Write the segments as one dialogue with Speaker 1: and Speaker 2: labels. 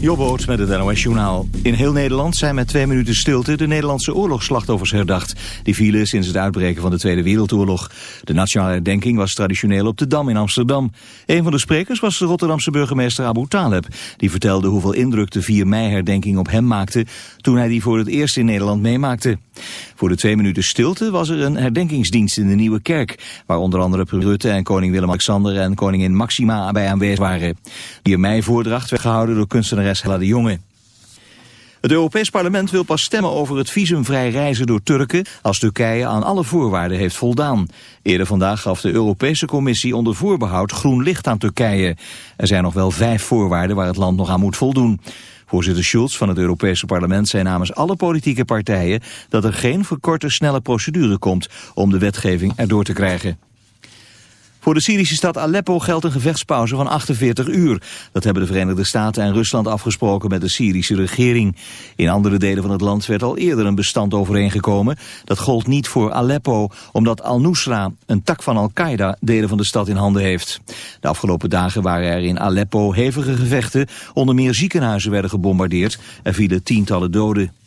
Speaker 1: Jobboot met het NOS Journaal. In heel Nederland zijn met twee minuten stilte de Nederlandse oorlogsslachtoffers herdacht. Die vielen sinds het uitbreken van de Tweede Wereldoorlog. De nationale herdenking was traditioneel op de Dam in Amsterdam. Een van de sprekers was de Rotterdamse burgemeester Abu Taleb. Die vertelde hoeveel indruk de 4 mei-herdenking op hem maakte... toen hij die voor het eerst in Nederland meemaakte. Voor de twee minuten stilte was er een herdenkingsdienst in de Nieuwe Kerk... waar onder andere Rutte en koning Willem-Alexander en koningin Maxima bij aanwezig waren. Die mei-voordracht werd gehouden door de. Het Europees Parlement wil pas stemmen over het visumvrij reizen door Turken als Turkije aan alle voorwaarden heeft voldaan. Eerder vandaag gaf de Europese Commissie onder voorbehoud groen licht aan Turkije. Er zijn nog wel vijf voorwaarden waar het land nog aan moet voldoen. Voorzitter Schulz van het Europese parlement zei namens alle politieke partijen dat er geen verkorte snelle procedure komt om de wetgeving erdoor te krijgen. Voor de Syrische stad Aleppo geldt een gevechtspauze van 48 uur. Dat hebben de Verenigde Staten en Rusland afgesproken met de Syrische regering. In andere delen van het land werd al eerder een bestand overeengekomen. Dat gold niet voor Aleppo, omdat Al-Nusra, een tak van Al-Qaeda, delen van de stad in handen heeft. De afgelopen dagen waren er in Aleppo hevige gevechten. Onder meer ziekenhuizen werden gebombardeerd. Er vielen tientallen doden.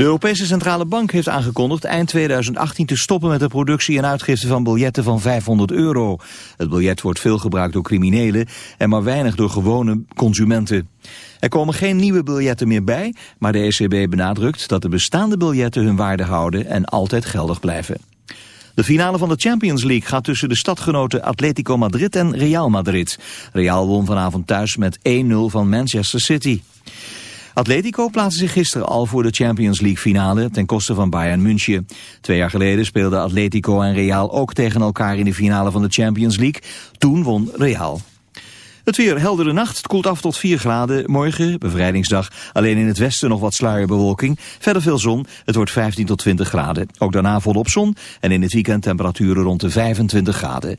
Speaker 1: De Europese Centrale Bank heeft aangekondigd eind 2018 te stoppen met de productie en uitgifte van biljetten van 500 euro. Het biljet wordt veel gebruikt door criminelen en maar weinig door gewone consumenten. Er komen geen nieuwe biljetten meer bij, maar de ECB benadrukt dat de bestaande biljetten hun waarde houden en altijd geldig blijven. De finale van de Champions League gaat tussen de stadgenoten Atletico Madrid en Real Madrid. Real won vanavond thuis met 1-0 van Manchester City. Atletico plaatste zich gisteren al voor de Champions League finale ten koste van Bayern München. Twee jaar geleden speelden Atletico en Real ook tegen elkaar in de finale van de Champions League. Toen won Real. Het weer heldere nacht, het koelt af tot 4 graden. Morgen, bevrijdingsdag, alleen in het westen nog wat sluierbewolking. Verder veel zon, het wordt 15 tot 20 graden. Ook daarna volop zon en in het weekend temperaturen rond de 25 graden.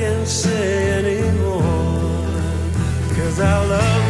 Speaker 2: I can't say anymore. Cause I love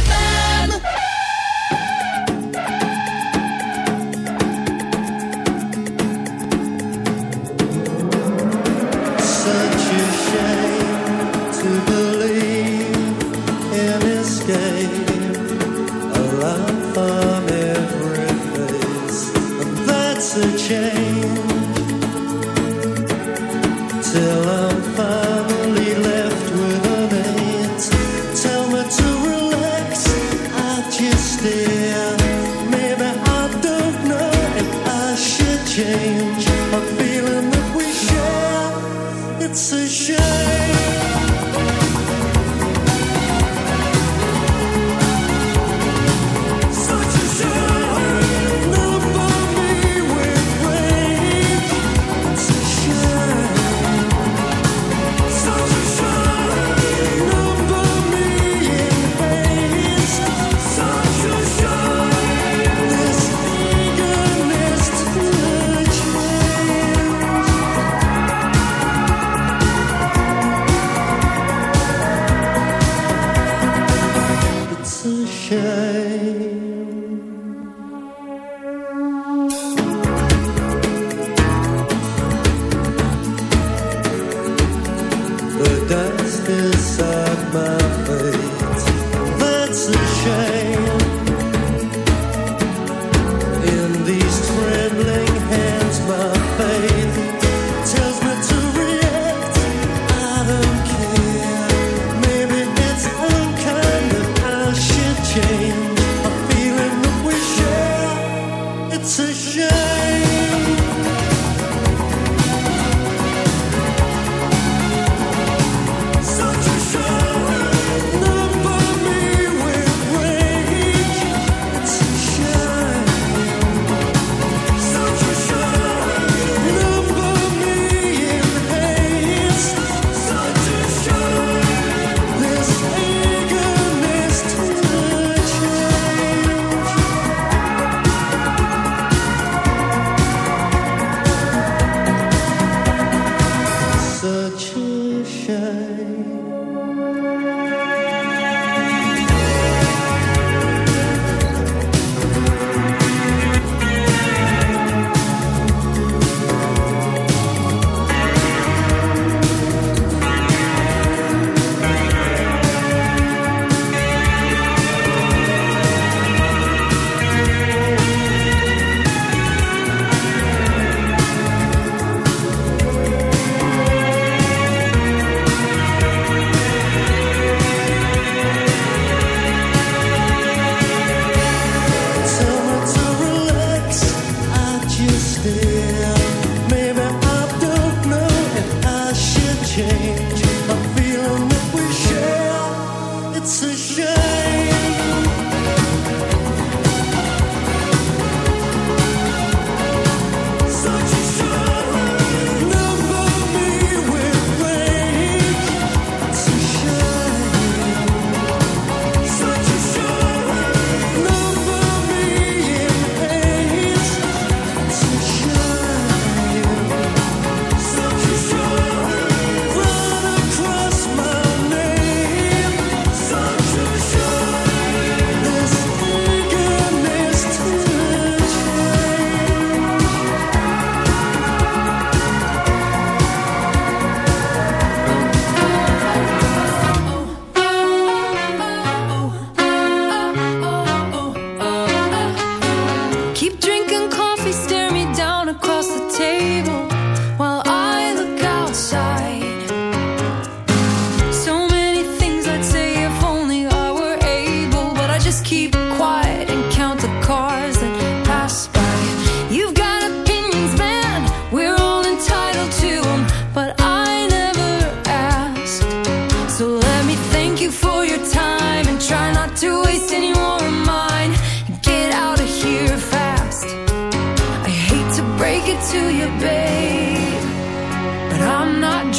Speaker 3: It's a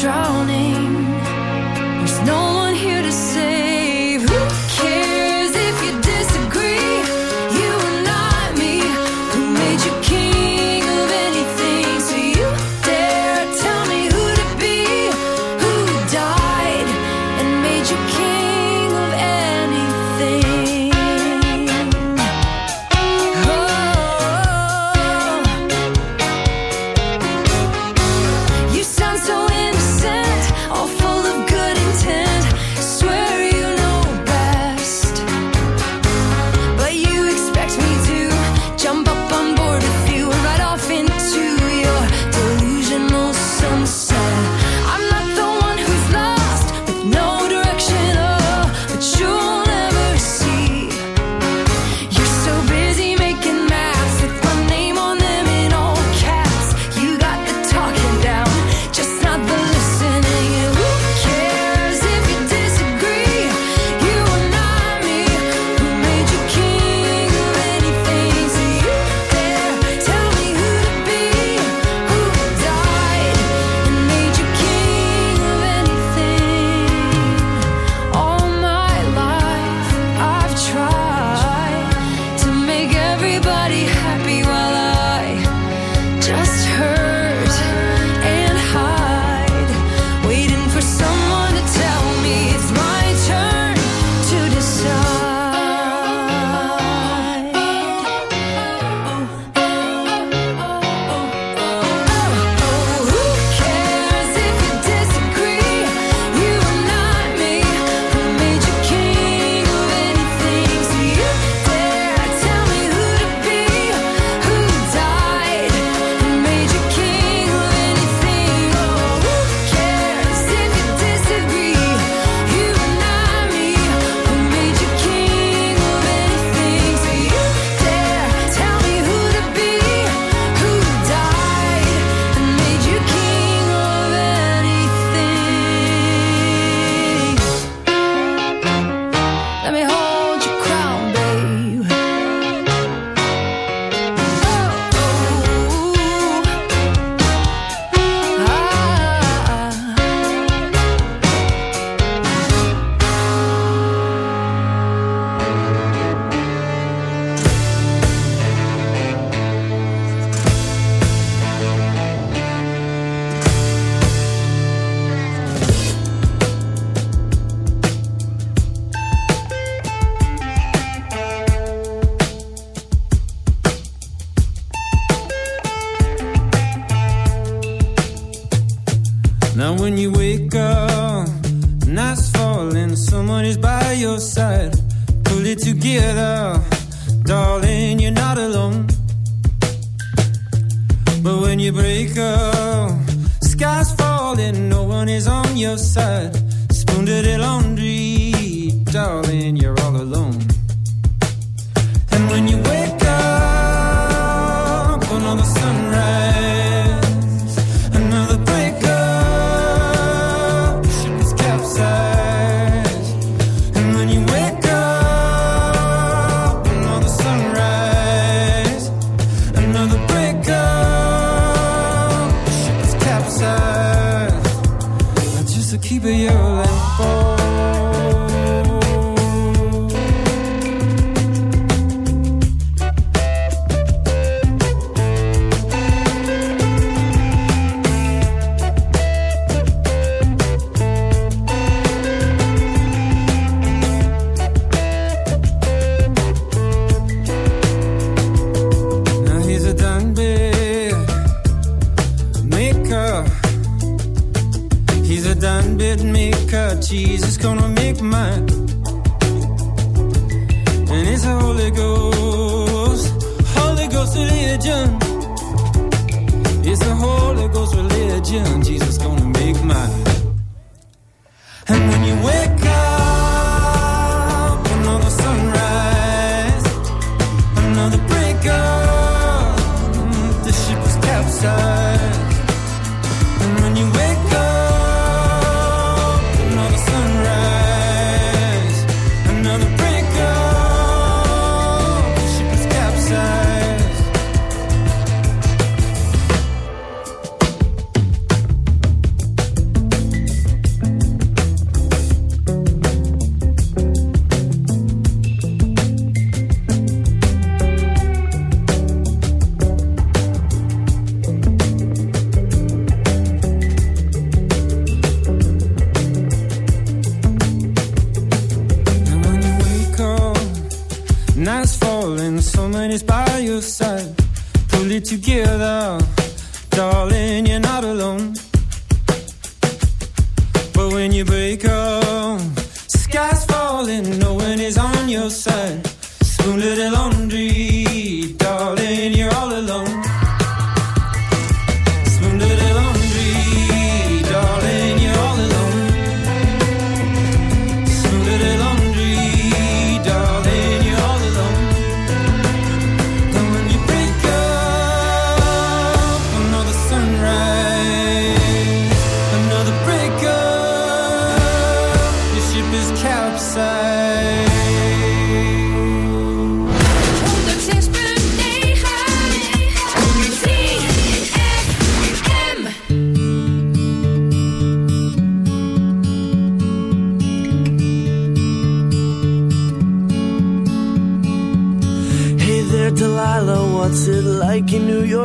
Speaker 4: I'm falling, somebody's by your side. Pull it together, darling, you're not alone. But when you break up, sky's falling, no one is on your side.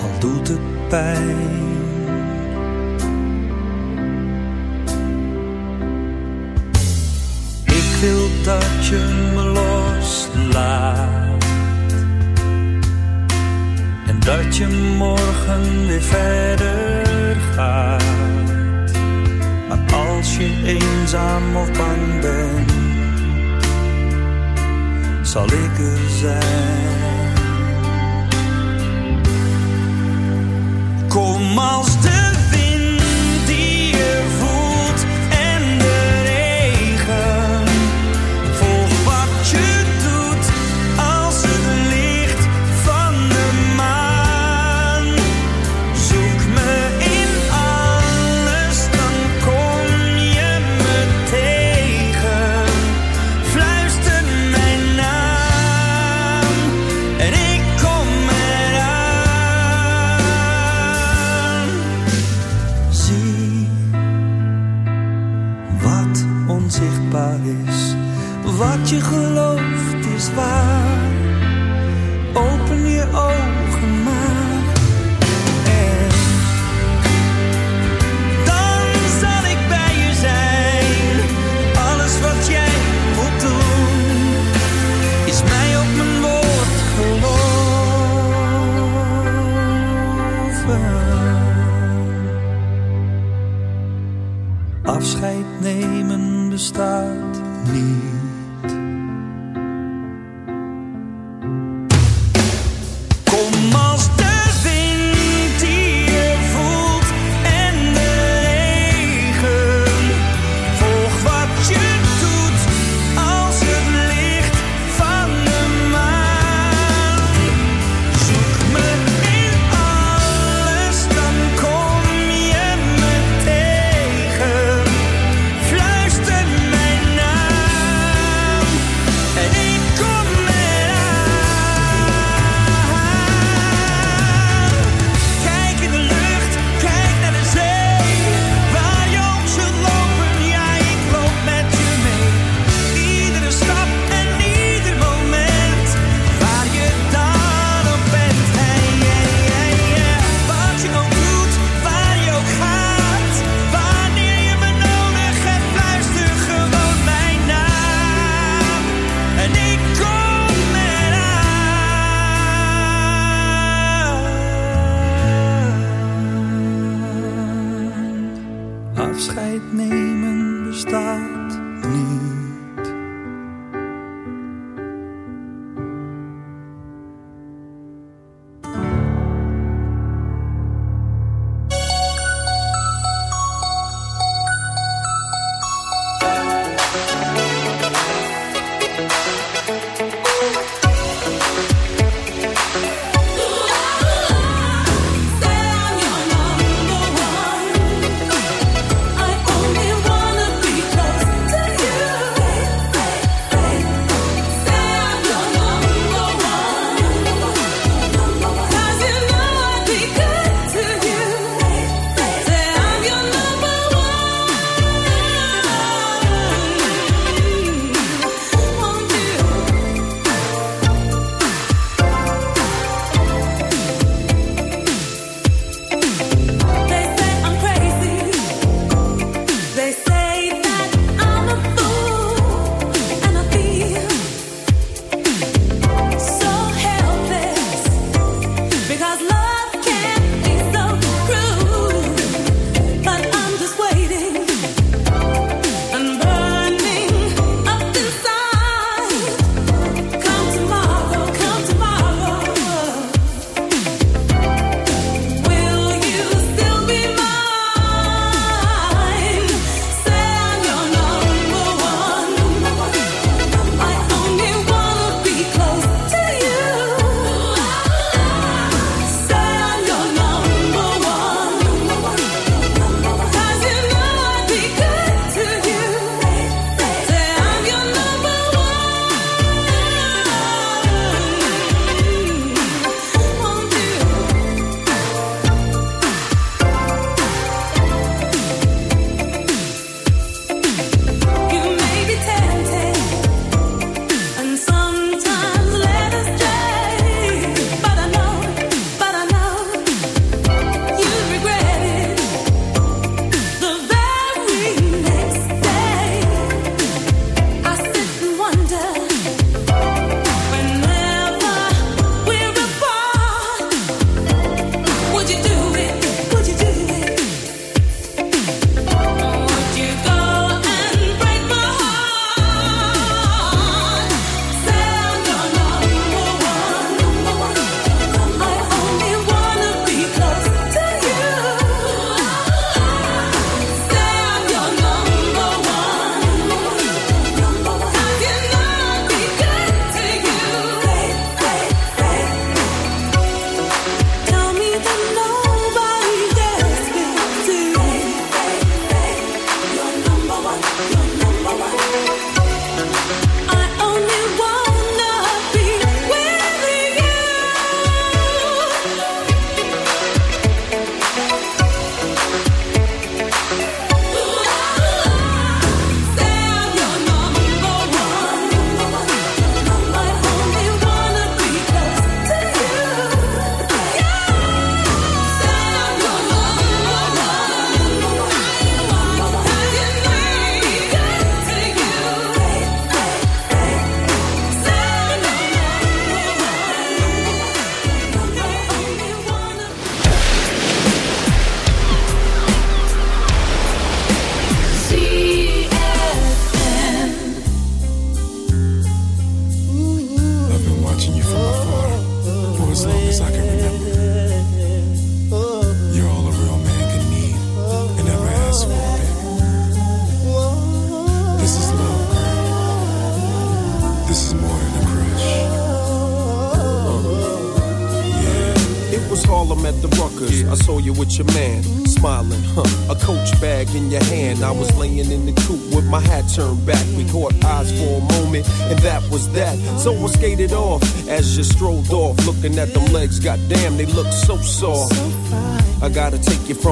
Speaker 5: Al doet het pijn. Ik wil dat je me loslaat. En dat je morgen weer verder gaat. Maar als je eenzaam of bang bent zal ik er zijn. Kom als de wind. je
Speaker 6: goed.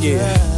Speaker 6: Yeah.